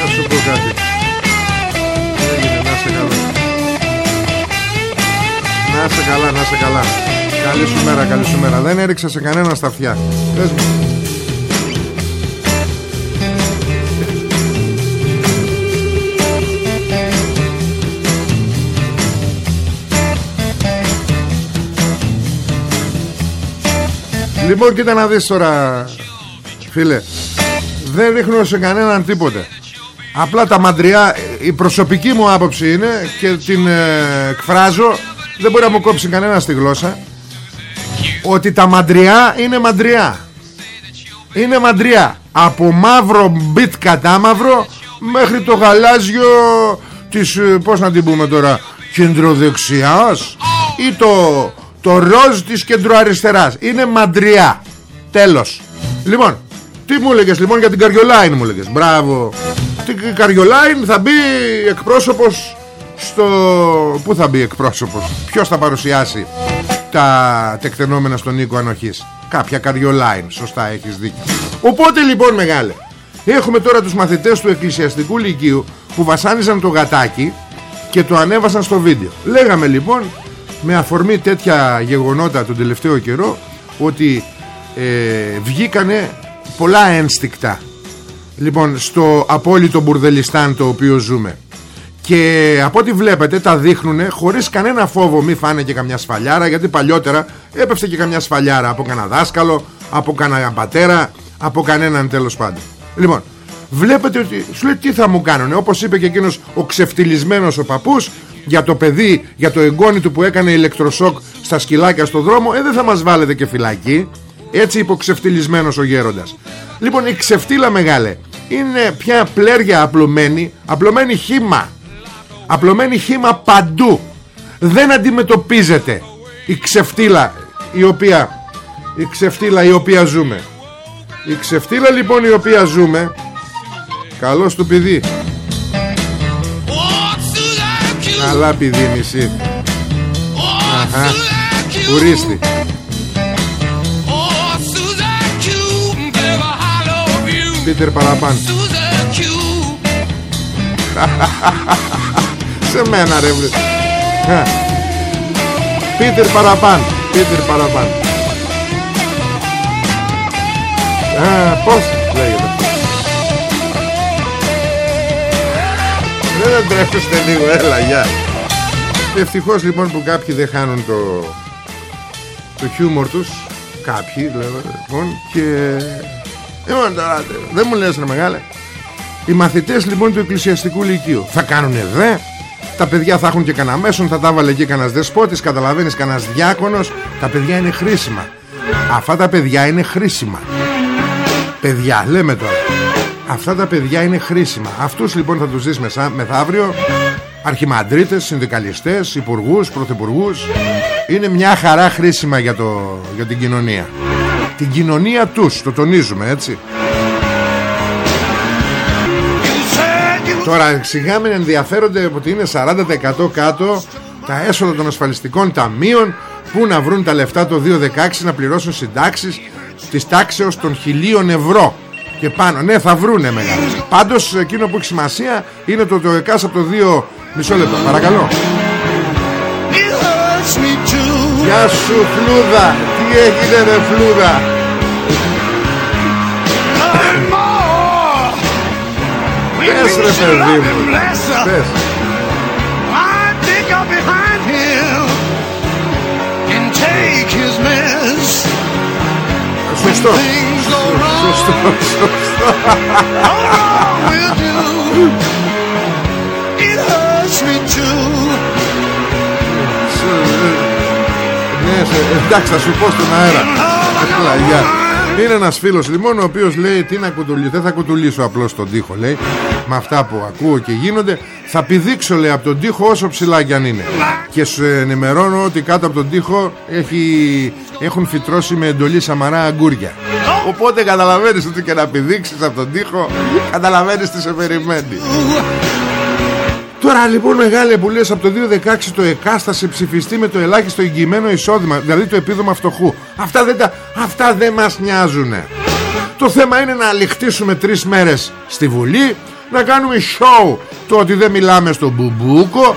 A: Να σου πω κάτι. Έγινε, να είσαι καλά. Να είσαι καλά, να είσαι καλά. Καλή σου μέρα, καλή σου μέρα. Δεν έριξα σε κανένα στα αυτιά. Πες μου. Λοιπόν, κοίτα να δεις τώρα, φίλε. Δεν ρίχνω σε κανέναν τίποτε. Απλά τα μαντριά, η προσωπική μου άποψη είναι και την ε, εκφράζω, δεν μπορεί να μου κόψει κανένας στη γλώσσα, ότι τα μαντριά είναι μαντριά. Είναι μαντριά. Από μαύρο μπιτ κατά μαύρο μέχρι το γαλάζιο της, ε, πώς να την πούμε τώρα, κεντροδεξιάς ή το, το ροζ της κεντροαριστεράς. Είναι μαντριά. Τέλος. Λοιπόν, τι μου έλεγες λοιπόν για την Καριολάιν μου έλεγες. Μπράβο. Την Καριολάιν θα μπει εκπρόσωπος στο... Πού θα μπει εκπρόσωπος; Ποιος θα παρουσιάσει τα τεκτενόμενα στον οίκο ανοχής; Κάποια Καριολάιν. Σωστά έχεις δίκιο. Οπότε λοιπόν μεγάλε. Έχουμε τώρα τους μαθητές του εκκλησιαστικού λυκείου που βασάνιζαν το γατάκι και το ανέβασαν στο βίντεο. Λέγαμε λοιπόν με αφορμή τέτοια γεγονότα τον τελευταίο καιρό ότι ε, βγήκανε πολλά ένστικτα λοιπόν στο απόλυτο μπουρδελιστάν το οποίο ζούμε και από ό,τι βλέπετε τα δείχνουν χωρίς κανένα φόβο μη φάνε και καμιά σφαλιάρα γιατί παλιότερα έπεφτε και καμιά σφαλιάρα από κανένα δάσκαλο, από κανένα πατέρα, από κανέναν τέλος πάντων. Λοιπόν, βλέπετε ότι σου λέει τι θα μου κάνουνε; Όπως είπε και εκείνος ο ξεφτυλισμένος ο παππούς για το παιδί, για το εγγόνι του που έκανε ηλεκτροσόκ στα σκυλάκια στο δρόμο ε δεν θα μας βάλετε και φυλακή. Έτσι είπε ο ξεφτυλισμένος ο γέροντας. Λοιπόν η ξεφτύλα μεγάλε είναι πια πλέρια απλωμένη απλωμένη χήμα απλωμένη χήμα παντού. Δεν αντιμετωπίζεται η ξεφτύλα η οποία η ξεφτύλα η οποία ζούμε. Η ξεφτύλα λοιπόν η οποία ζούμε καλώς του παιδί.
B: Oh, Susie Q.
A: καλά παιδί νησί
B: Oh,
A: Αχα.
B: Susie Q.
A: ουρίστη
B: Oh, Susie Q. Baby, I love you.
A: Πίτερ παραπάνω
B: Susie Q.
A: σε μένα ρε βρε Α. Πίτερ παραπάνω Πίτερ παραπάνω Α, πώς Ρε, Δεν τρέφεστε λίγο Έλα γεια. Ευτυχώς λοιπόν που κάποιοι δεν χάνουν το Το χιούμορ τους. Κάποιοι λέω λοιπόν Και Λοιπόν τώρα δεν μου λες ρε μεγάλε. Οι μαθητές λοιπόν του εκκλησιαστικού λυκείου θα κάνουνε δε. Τα παιδιά θα έχουν και κανένα μέσον θα τα βάλε εκεί κανένας δεσπότης καταλαβαίνεις κανένας διάκονος. Τα παιδιά είναι χρήσιμα. Αυτά τα παιδιά είναι χρήσιμα. Παιδιά λέμε τώρα αυτά τα παιδιά είναι χρήσιμα. Αυτούς λοιπόν θα τους δεις μεσα, μεθαύριο. Αρχιμαντρίτες, συνδικαλιστές υπουργούς, πρωθυπουργούς. Είναι μια χαρά χρήσιμα για, το, για την κοινωνία. Την κοινωνία τους το τονίζουμε έτσι. Τώρα σιγά μην ενδιαφέρονται ότι είναι 40% κάτω τα έσοδα των ασφαλιστικών ταμείων που να βρουν τα λεφτά το 2016 να πληρώσουν συντάξεις της τάξεως των χιλίων ευρώ και πάνω. Ναι θα βρούνε μεγάλα. Πάντως εκείνο που έχει σημασία είναι το, το ΕΚΑΣ από το 2 μισό λεπτό. Παρακαλώ. Γεια σου φλούδα. Τι έγινε ρε φλούδα; Πες ρε παιδί μου. Πες. σωστό
B: will do. It hurts me too.
A: Ναι, σε- εντάξει θα σου πω στον αέρα Έλα, γεια. Είναι ένας φίλος λοιπόν ο οποίος λέει τι να κουτουλήσω Δεν θα κουτουλήσω απλώς τον τοίχο λέει Με αυτά που ακούω και γίνονται Θα πηδήξω λέει από τον τοίχο όσο ψηλά κι αν είναι Και σου ενημερώνω ότι κάτω από τον τοίχο έχει, Έχουν φυτρώσει με εντολή σαμαρά αγκούρια Οπότε καταλαβαίνεις ότι και να πηδήξεις από τον τοίχο Καταλαβαίνεις τι σε περιμένει. Τώρα λοιπόν μεγάλε που λες από το 2016 το ΕΚΑΣ θα σε ψηφιστεί με το ελάχιστο εγγυημένο εισόδημα Δηλαδή το επίδομα φτωχού. Αυτά δεν, τα, αυτά δεν μας νοιάζουνε. Το θέμα είναι να λιχτήσουμε τρεις μέρες στη Βουλή Να κάνουμε show το ότι δεν μιλάμε στον Μπουμπούκο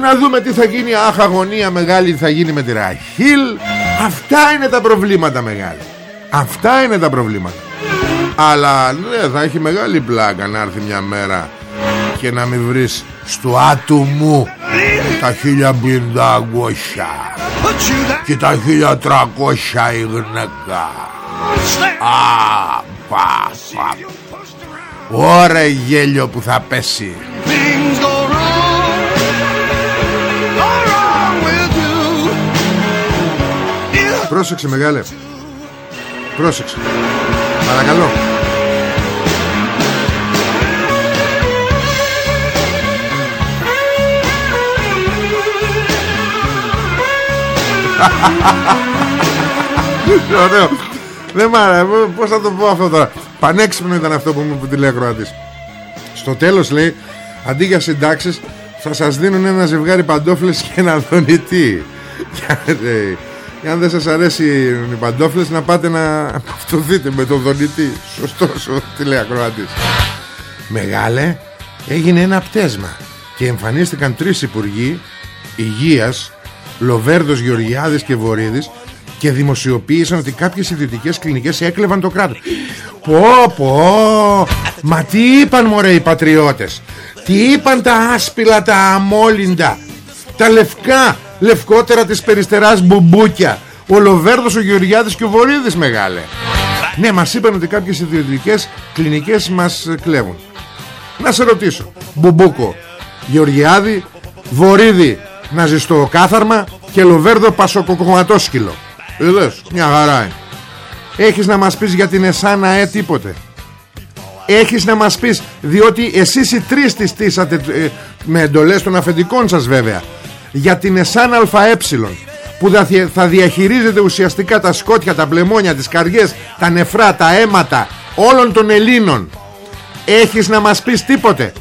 A: Να δούμε τι θα γίνει Αχ αγωνία μεγάλη τι θα γίνει με τη Ραχίλ. Αυτά είναι τα προβλήματα μεγάλη Αυτά είναι τα προβλήματα αλλά ναι θα έχει μεγάλη πλάκα να έρθει μια μέρα και να μην βρεις στο άτομο τα 1500
B: Put you down.
A: και τα 1300 η γυναίκα. Α, πα, πα. Ωραία γέλιο που θα πέσει.
B: Things go
A: Πρόσεξε. Παρακαλώ. Ωραίο. Δεν μ' άρεσε. Πώς θα το πω αυτό τώρα. Πανέξυπνο ήταν αυτό που μου είπε τηλεακροατής. Στο τέλος λέει Αντί για συντάξεις Θα σας δίνουν ένα ζευγάρι παντόφλες Και ένα δονητή Και, ε, και αν δεν σας αρέσει οι παντόφλες Να πάτε να αυτοθείτε με τον δονητή Σωστός ο τηλεακροατής Μεγάλε Έγινε ένα πτέσμα Και εμφανίστηκαν τρεις υπουργοί Υγείας Λοβέρδος, Γεωργιάδης και Βορύδης και δημοσιοποίησαν ότι κάποιες ιδιωτικές κλινικές έκλεβαν το κράτος. Πω πω! Μα τι είπαν μωρέ οι πατριώτες; Τι είπαν τα άσπυλα, τα αμόλυντα; Τα λευκά, λευκότερα της περιστεράς μπουμπούκια. Ο Λοβέρδος, ο Γεωργιάδης και ο Βορύδης μεγάλε. Ναι, μας είπαν ότι κάποιες ιδιωτικές κλινικές μας κλέβουν. Να σε ρωτήσω Μπουμπούκο Γεωργιάδη Βορύδη Να ζεστό κάθαρμα Και Λοβέρδο πασοκοκομματόσκυλο Είδες μια χαρά είναι Έχεις να μας πεις για την Εσάνα ε τίποτε Έχεις να μας πεις Διότι εσείς οι τρεις τη στήσατε ε, Με εντολές των αφεντικών σας βέβαια Για την Εσάνα ΑΕ που θα, θυ- θα διαχειρίζεται ουσιαστικά τα σκότια, τα πλεμόνια, τις καρδιές, τα νεφρά, τα αίματα όλων των Ελλήνων. Έχεις να μας πεις τίποτε;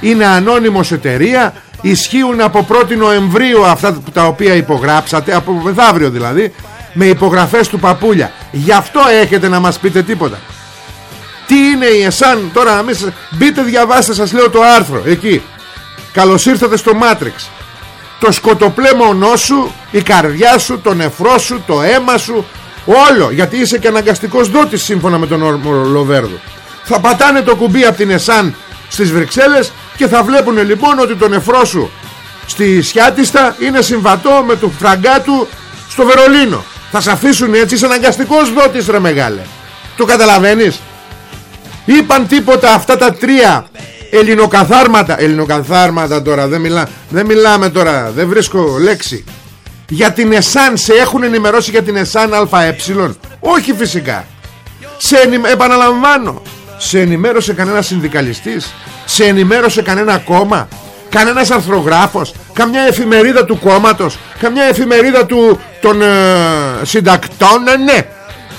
A: Είναι ανώνυμος εταιρεία Ισχύουν από 1η Νοεμβρίου Αυτά που- τα οποία υπογράψατε Από μεθαύριο δηλαδή Με υπογραφές του Παπούλια. Γι' αυτό έχετε να μας πείτε τίποτα. Τι είναι η ΕΣΑΝ Τώρα να μην σας... Μπείτε διαβάστε σας λέω το άρθρο Εκεί. Καλώς ήρθατε στο Μάτριξ Το σκοτοπλέμονό σου Η καρδιά σου, το νεφρό σου, το αίμα σου Όλο. Γιατί είσαι και αναγκαστικός δότης Σύμφωνα με τον Όρμο Λοβέρδο. Θα πατάνε το κουμπί από την ΕΣΑΝ Στις Βρυξέλλες Και θα βλέπουν λοιπόν ότι το νεφρό σου Στη Σιάτιστα είναι συμβατό Με το φραγκά του στο Βερολίνο. Θα σε αφήσουν έτσι Είσαι αναγκαστικός δότης ρε μεγάλε. Το καταλαβαίνεις; Είπαν τίποτα αυτά τα τρία Ελληνοκαθάρματα. Ελληνοκαθάρματα τώρα δεν, μιλά, δεν μιλάμε τώρα Δεν βρίσκω λέξη. Για την ΕΣΑΝ Σε έχουν ενημερώσει για την ΕΣΑΝ ΑΕ Όχι φυσικά. Σε ενημε... Επαναλαμβάνω Σε ενημέρωσε κανένας συνδικαλιστής Σε ενημέρωσε κανένα κόμμα Κανένας αρθρογράφος Καμιά εφημερίδα του κόμματος Καμιά εφημερίδα του, των ε, συντακτών ε, Ναι.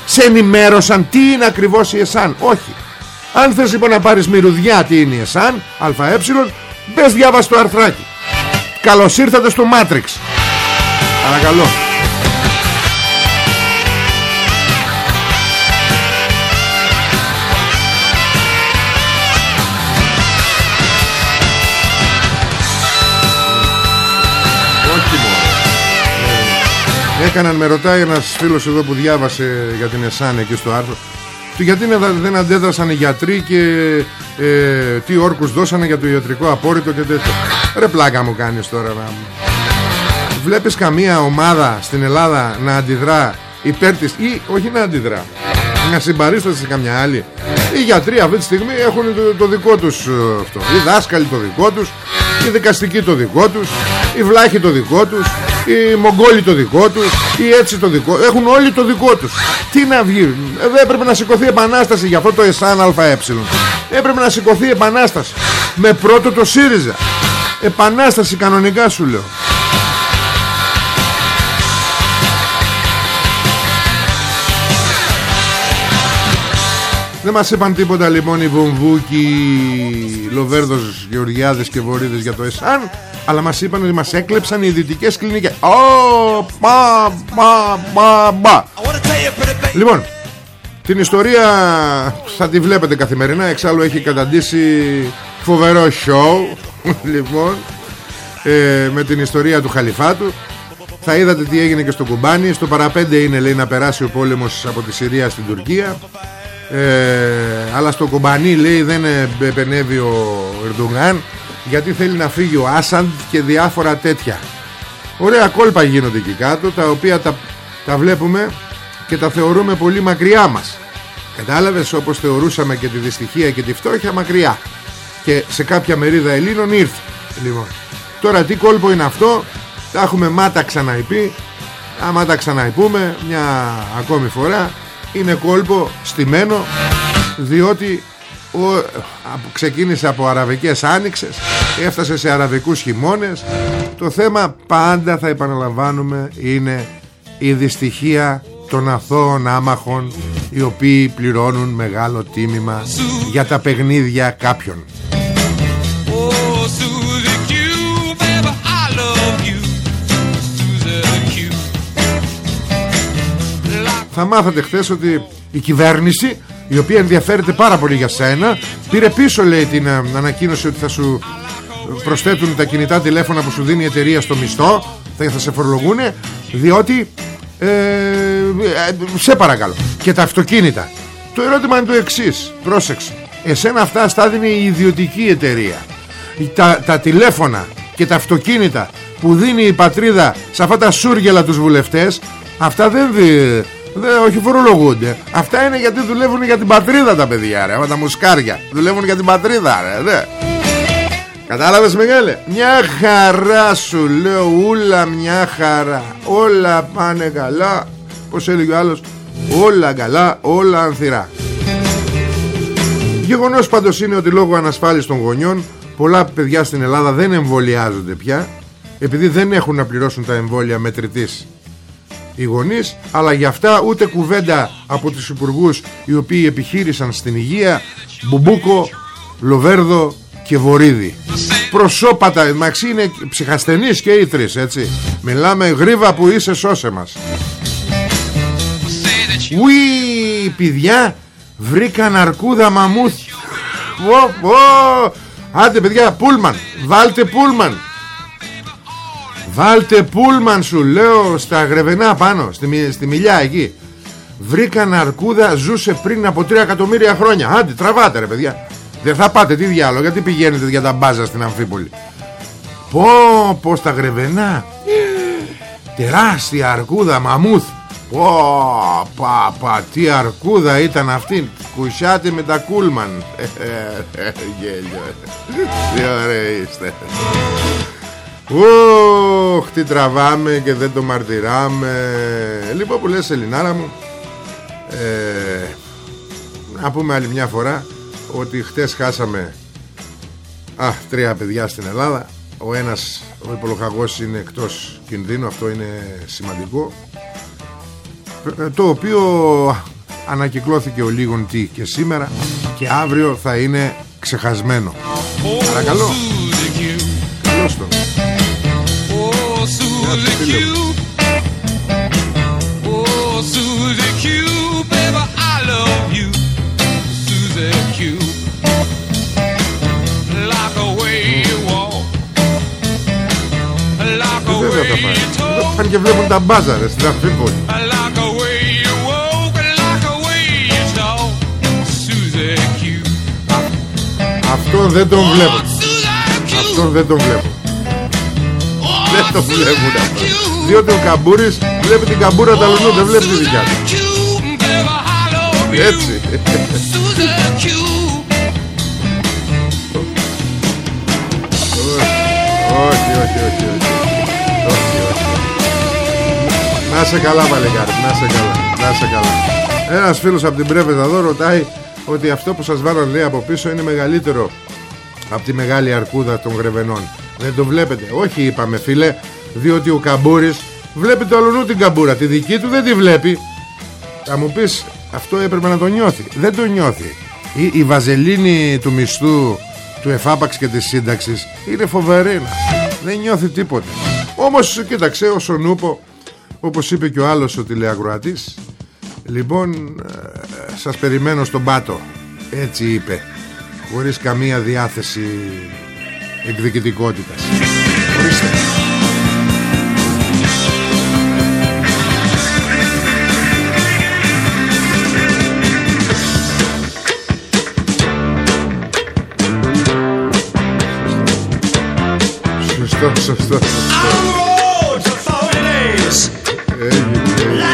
A: Σε ενημέρωσαν τι είναι ακριβώς η ΕΣΑΝ. Όχι αν θες λοιπόν να πάρεις μυρουδιά τι είναι η ΕΣΑΝ ΑΕ Μπες διάβασε το αρθράκι. Καλώς ήρθατε στο Μάτριξ Παρακαλώ. Όχι μόνο. Ε, Έκαναν με ρωτάει ένας φίλος εδώ που διάβασε για την ΕΣΑΝ εκεί στο άρθρο. του γιατί δεν- δεν αντέδρασαν οι γιατροί και ε, τι όρκους δώσανε για το ιατρικό απόρριτο και τέτοιο. Ρε πλάκα μου κάνεις τώρα να μου. Βλέπεις καμία ομάδα στην Ελλάδα να αντιδρά υπέρ της ή όχι να αντιδρά. Μια συμπαρίσταση σε καμιά άλλη; Οι γιατροί αυτή τη στιγμή έχουν το, το δικό τους ε, αυτό Οι δάσκαλοι το δικό τους Οι δικαστικοί το δικό τους Οι βλάχοι το δικό τους Οι μογγόλοι το δικό τους Οι έτσι το δικό Έχουν όλοι το δικό τους. Τι να βγει Εδώ έπρεπε να σηκωθεί επανάσταση για αυτό το ΕΣΑΝ ΑΕ Έπρεπε να σηκωθεί επανάσταση. Με πρώτο το ΣΥΡΙΖΑ. Επανάσταση κανονικά σου λέω Δεν μας είπαν τίποτα λοιπόν οι Βομβούκοι Λοβέρδος, Γεωργιάδες και Βορύδες για το ΕΣΑΝ Αλλά μας είπαν ότι μας έκλεψαν οι δυτικές κλινικές. Ω, πα, πα, πα, πα. Λοιπόν, την ιστορία θα τη βλέπετε καθημερινά Εξάλλου έχει καταντήσει φοβερό show Λοιπόν, ε, με την ιστορία του Χαλιφάτου. Θα είδατε τι έγινε και στο κουμπάνι. Στο παραπέντε είναι λέει να περάσει ο πόλεμος από τη Συρία στην Τουρκία ε, αλλά στο κομπανί λέει δεν επενεύει ο Ερντογάν γιατί θέλει να φύγει ο Άσαντ και διάφορα τέτοια. Ωραία κόλπα γίνονται εκεί κάτω τα οποία τα, τα βλέπουμε και τα θεωρούμε πολύ μακριά μας. Κατάλαβες όπως θεωρούσαμε και τη δυστυχία και τη φτώχεια μακριά. Και σε κάποια μερίδα Ελλήνων ήρθε. Λοιπόν. τώρα τι κόλπο είναι αυτό τα έχουμε μάτα ξαναειπεί άμα τα ξαναειπούμε μια ακόμη φορά είναι κόλπο στημένο διότι ο, ξεκίνησε από αραβικές άνοιξες έφτασε σε αραβικούς χειμώνες. Το θέμα πάντα θα επαναλαμβάνουμε είναι η δυστυχία των αθώων άμαχων οι οποίοι πληρώνουν μεγάλο τίμημα για τα παιχνίδια κάποιων θα μάθατε χθες ότι η κυβέρνηση η οποία ενδιαφέρεται πάρα πολύ για σένα πήρε πίσω λέει την ε, ανακοίνωση ότι θα σου προσθέτουν τα κινητά τηλέφωνα που σου δίνει η εταιρεία στο μισθό θα, θα σε φορολογούν διότι ε, ε, σε παρακαλώ και τα αυτοκίνητα το ερώτημα είναι το εξής. πρόσεξε εσένα αυτά στα δίνει η ιδιωτική εταιρεία τα, τα τηλέφωνα και τα αυτοκίνητα που δίνει η πατρίδα σε αυτά τα σούργελα τους βουλευτές αυτά δεν, δι, Δε, όχι φορολογούνται. Αυτά είναι γιατί δουλεύουν για την πατρίδα τα παιδιά, ρε. τα μουσκάρια. Δουλεύουν για την πατρίδα, ρε. Δε. Κατάλαβες μεγάλε Μια χαρά σου λέω Ούλα μια χαρά Όλα πάνε καλά Πως έλεγε ο άλλος; Όλα καλά Όλα ανθυρά Γεγονός πάντως είναι ότι λόγω ανασφάλισης των γονιών Πολλά παιδιά στην Ελλάδα δεν εμβολιάζονται πια Επειδή δεν έχουν να πληρώσουν τα εμβόλια μετρητής οι γονείς αλλά για αυτά ούτε κουβέντα από τους υπουργούς οι οποίοι επιχείρησαν στην υγεία Μπουμπούκο, Λοβέρδο και Βορύδη. Προσώπατα μαξί είναι ψυχασθενείς και οι τρεις έτσι. Μιλάμε γρήβα που είσαι σώσε μας. Ουί παιδιά βρήκαν αρκούδα μαμούθ. Άντε παιδιά πούλμαν. Βάλτε πούλμαν Βάλτε πούλμαν σου λέω στα γρεβενά πάνω Στη, στη μιλιά εκεί. Βρήκαν αρκούδα ζούσε πριν από 3 εκατομμύρια χρόνια. Άντε τραβάτε ρε παιδιά. Δεν θα πάτε τι διάλογο Γιατί πηγαίνετε για τα μπάζα στην Αμφίπολη. Πω πω στα γρεβενά. Τεράστια αρκούδα μαμούθ. Πω πα πα Τι αρκούδα ήταν αυτή. Κουσιάτε με τα κούλμαν. Γέλιο Τι ωραία είστε Ωχ, τι τραβάμε και δεν το μαρτυράμε. Λοιπόν που λες Ελληνάρα μου ε, Να πούμε άλλη μια φορά Ότι χτες χάσαμε Α, τρία παιδιά στην Ελλάδα. Ο ένας, ο υπολογαγός είναι εκτός κινδύνου Αυτό είναι σημαντικό. Ε, Το οποίο ανακυκλώθηκε ο λίγον τι και σήμερα Και αύριο θα είναι ξεχασμένο. Παρακαλώ. Καλώς τον αν και βλέπουν τα μπάζαρες στην Αμφίπολη λοιπόν. Αυτό δεν τον βλέπω. Αυτό δεν τον βλέπω. Δεν το βλέπουν αυτό Διότι ο Καμπούρης βλέπει την καμπούρα τα λουνού Δεν βλέπει τη δικιά του Έτσι.
B: to the cube.
A: Όχι, όχι, όχι, όχι. Όχι, όχι. Να σε καλά, παλικάρι, να σε καλά, να σε καλά. Ένας φίλος από την Πρέβεζα εδώ ρωτάει ότι αυτό που σας βάλαν λέει από πίσω είναι μεγαλύτερο από τη μεγάλη αρκούδα των Γρεβενών. Δεν το βλέπετε. Όχι είπαμε φίλε, διότι ο Καμπούρης βλέπει το αλλονού την καμπούρα. Τη δική του δεν τη βλέπει. Θα μου πεις, αυτό έπρεπε να το νιώθει. Δεν το νιώθει. Η, η βαζελίνη του μισθού, του εφάπαξ και της σύνταξης είναι φοβερή. Δεν νιώθει τίποτε. Όμως, κοίταξε, όσο νούπο, όπως είπε και ο άλλος ο τηλεακροατής, λοιπόν, ε, σας περιμένω στον πάτο. Έτσι είπε. Χωρίς καμία διάθεση εκδικητικότητας. Ορίστε. Σωστό, σωστό, σωστό. Έγινε, έγινε.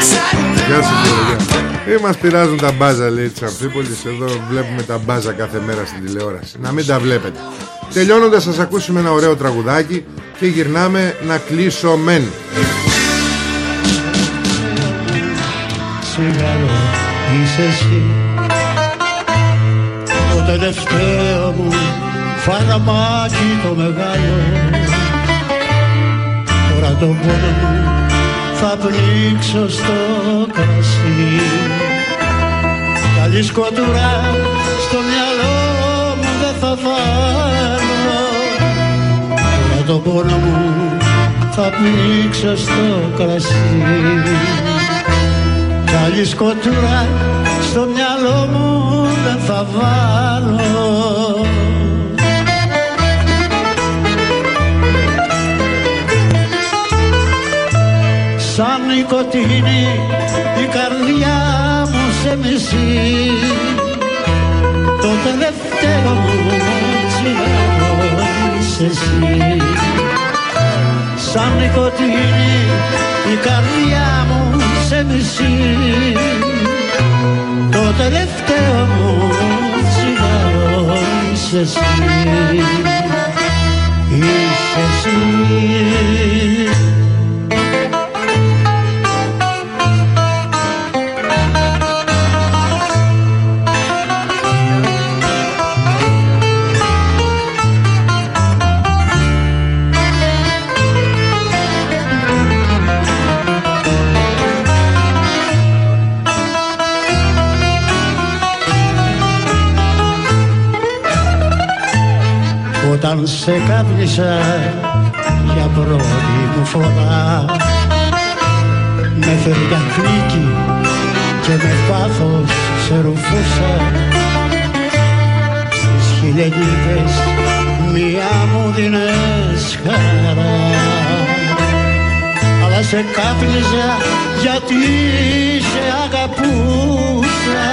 A: Γεια σου κύριε, γεια. Ε, μας πειράζουν τα μπάζα λέει της Αμφίπολης Εδώ βλέπουμε τα μπάζα κάθε μέρα στην τηλεόραση Να μην τα βλέπετε Τελειώνοντας σας ακούσουμε ένα ωραίο τραγουδάκι Και γυρνάμε να κλείσω μεν.
C: Τσιγάρο είσαι εσύ. Το τελευταίο μου φαραμάκι το μεγάλο Τώρα το πόνο μου θα πνίξω στο κρασί. Καλή σκοτουρά Τώρα το πόνο μου θα πνίξω στο κρασί. Καλή σκοτουρά στο μυαλό μου δεν θα βάλω. Σαν νοικοτήνη η καρδιά μου σε μισεί. Το τελευταίο μου τσιγάρο είσαι εσύ Σαν νοικοτήνη η καρδιά μου σε μισεί. Το τελευταίο μου τσιγάρο είσαι εσύ. Είσαι εσύ σε κάπνισα για πρώτη μου φορά. Με φέρια κλίκι και με πάθος σε ρουφούσα. Στις χιλιαγίδες μία μου δίνες χαρά Αλλά σε κάπνιζα γιατί σε αγαπούσα.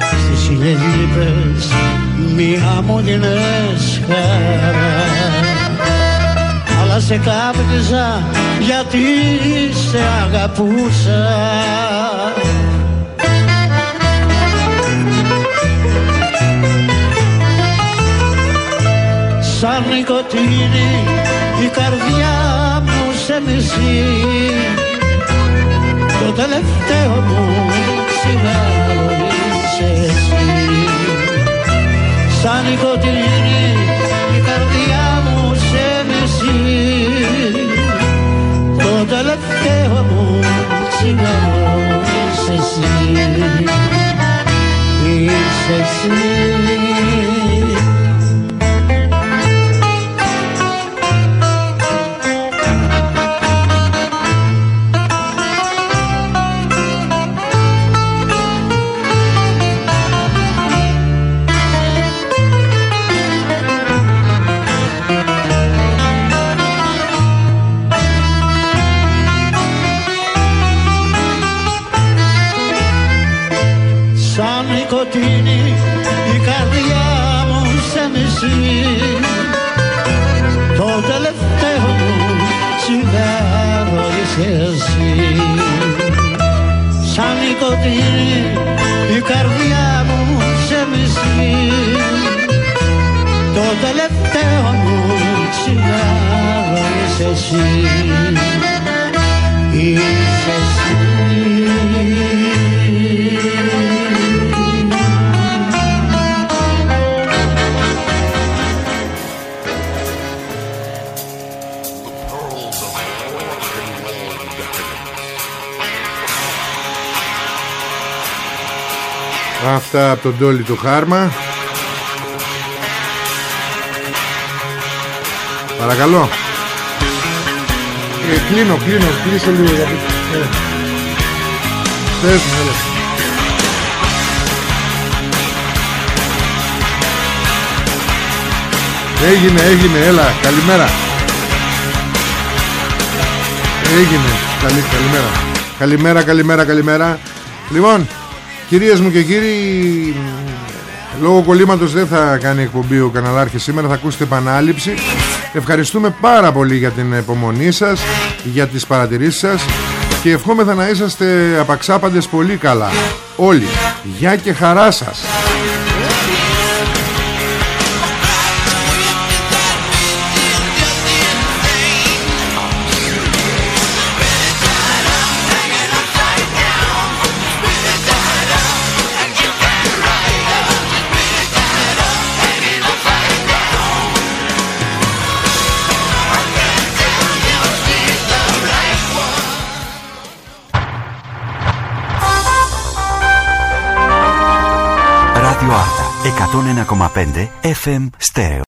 C: Στις χιλιαγίδες μία μου δίνες χαρά αλλά σε κάπνιζα γιατί σε αγαπούσα. Σαν νοικοτήνη η καρδιά μου σε μισεί Το τελευταίο μου τσιγάρο είσαι εσύ. Σαν νοικοτήνη Το τελευταίο μου τσιγάρο είσαι εσύ τσιγάρο είσαι εσύ Σαν νοικοτήνη η η καρδιά μου σε μισεί. Το τελευταίο μου τσιγάρο είσαι εσύ
A: Αυτά από τον Τόλι του Χάρμα Παρακαλώ ε, Κλείνω, κλείνω, κλείσε λίγο γιατί... Ε. Πες μου, έλα. Έγινε, έγινε, έλα, καλημέρα Έγινε, καλή, καλημέρα Καλημέρα, καλημέρα, καλημέρα Λοιπόν, κυρίες μου και κύριοι Λόγω κολλήματος δεν θα κάνει εκπομπή ο καναλάρχης σήμερα Θα ακούσετε επανάληψη. Ευχαριστούμε πάρα πολύ για την υπομονή σας Για τις παρατηρήσεις σας Και ευχόμεθα να είσαστε απαξάπαντες πολύ καλά. Όλοι Γεια και χαρά σας
D: 101,5 FM Στέρεο